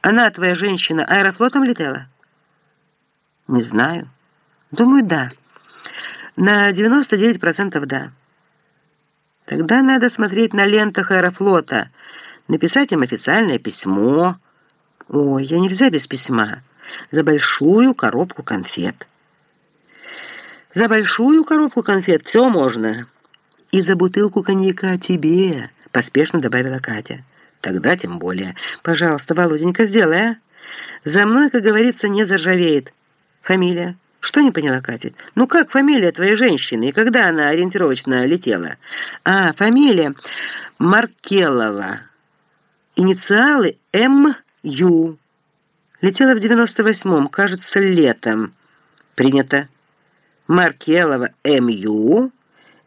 Она, твоя женщина, аэрофлотом летела? Не знаю. Думаю, да. На 99% да. Тогда надо смотреть на лентах аэрофлота, написать им официальное письмо. Ой, я нельзя без письма. За большую коробку конфет. За большую коробку конфет все можно. И за бутылку коньяка тебе, поспешно добавила Катя. Тогда тем более. Пожалуйста, Володенька, сделай, а? За мной, как говорится, не заржавеет. Фамилия? Что не поняла Катя? Ну как фамилия твоей женщины и когда она ориентировочно летела? А, фамилия Маркелова. Инициалы М.Ю. Летела в 98-м, кажется, летом. Принято. Маркелова М.Ю.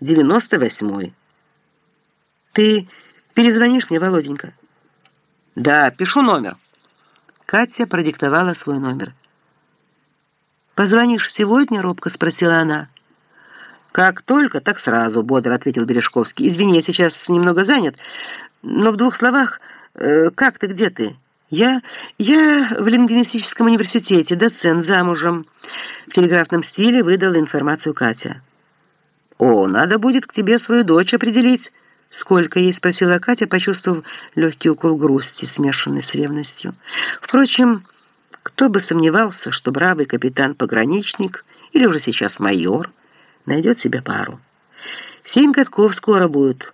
98-й. Ты перезвонишь мне, Володенька? Да, пишу номер. Катя продиктовала свой номер. «Позвонишь сегодня?» — робко спросила она. «Как только, так сразу», — бодро ответил Бережковский. «Извини, я сейчас немного занят, но в двух словах, э, как ты, где ты?» «Я... я в лингвистическом университете, доцент, замужем». В телеграфном стиле выдала информацию Катя. «О, надо будет к тебе свою дочь определить». «Сколько ей?» — спросила Катя, почувствовав легкий укол грусти, смешанный с ревностью. Впрочем, кто бы сомневался, что бравый капитан-пограничник или уже сейчас майор найдет себе пару. Семь катков скоро будет.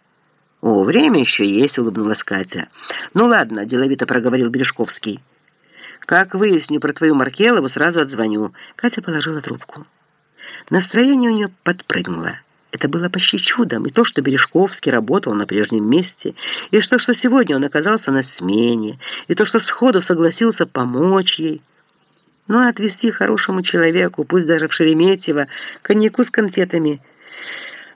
«О, время еще есть», — улыбнулась Катя. «Ну ладно», — деловито проговорил Бережковский. «Как выясню про твою Маркелову, сразу отзвоню». Катя положила трубку. Настроение у нее подпрыгнуло. Это было почти чудом, и то, что Бережковский работал на прежнем месте, и то, что сегодня он оказался на смене, и то, что сходу согласился помочь ей. Ну, а отвезти хорошему человеку, пусть даже в Шереметьево, коньяку с конфетами,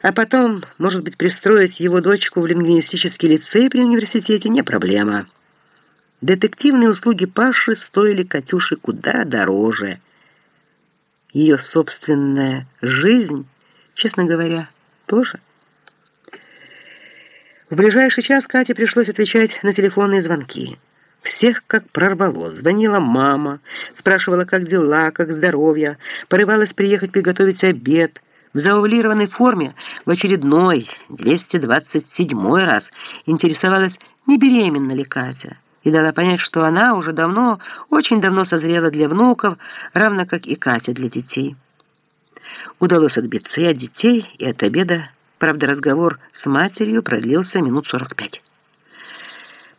а потом, может быть, пристроить его дочку в лингвистический лицей при университете не проблема. Детективные услуги Паши стоили Катюше куда дороже. Ее собственная жизнь Честно говоря, тоже. В ближайший час Кате пришлось отвечать на телефонные звонки. Всех как прорвало. Звонила мама, спрашивала, как дела, как здоровье, порывалась приехать приготовить обед. В заувлированной форме в очередной, 227 раз интересовалась, не беременна ли Катя, и дала понять, что она уже давно, очень давно созрела для внуков, равно как и Катя для детей. Удалось отбиться и от детей, и от обеда. Правда, разговор с матерью продлился минут сорок пять.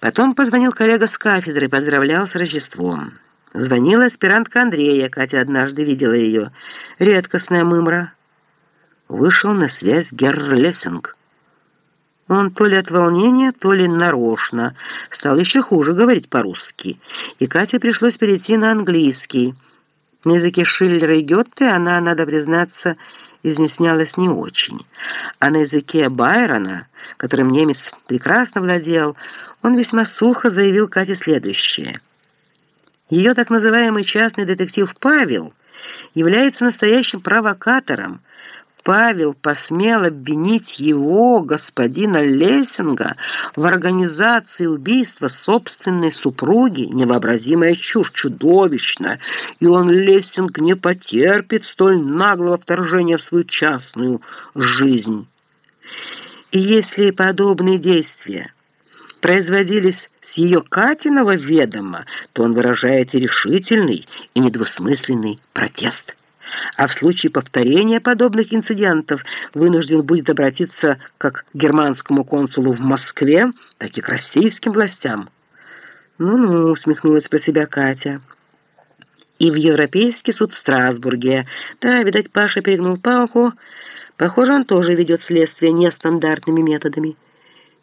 Потом позвонил коллега с кафедры, поздравлял с Рождеством. Звонила аспирантка Андрея, Катя однажды видела ее. Редкостная мымра. Вышел на связь Герр Лессинг. Он то ли от волнения, то ли нарочно стал еще хуже говорить по-русски, и Кате пришлось перейти на английский – на языке Шиллера и Гетте она, надо признаться, изъяснялась не очень. А на языке Байрона, которым немец прекрасно владел, он весьма сухо заявил Кате следующее. Ее так называемый частный детектив Павел является настоящим провокатором, Павел посмел обвинить его, господина Лессинга, в организации убийства собственной супруги, невообразимая чушь, чудовищная, и он, Лессинг, не потерпит столь наглого вторжения в свою частную жизнь. И если подобные действия производились с ее Катиного ведома, то он выражает и решительный, и недвусмысленный протест а в случае повторения подобных инцидентов вынужден будет обратиться как к германскому консулу в Москве, так и к российским властям. «Ну-ну», — усмехнулась про себя Катя. «И в Европейский суд в Страсбурге. Да, видать, Паша перегнул палку. Похоже, он тоже ведет следствие нестандартными методами».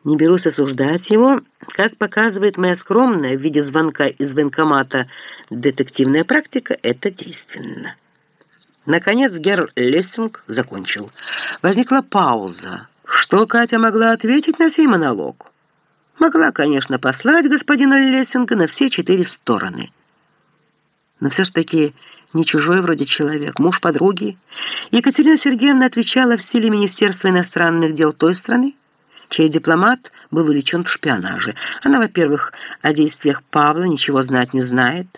Не берусь осуждать его, как показывает моя скромная в виде звонка из военкомата детективная практика, это действенно. Наконец Герр Лессинг закончил. Возникла пауза. Что Катя могла ответить на сей монолог? Могла, конечно, послать господина Лессинга на все четыре стороны. Но все ж таки не чужой вроде человек, муж подруги. Екатерина Сергеевна отвечала в стиле Министерства иностранных дел той страны, чей дипломат был увлечен в шпионаже. Она, во-первых, о действиях Павла ничего знать не знает,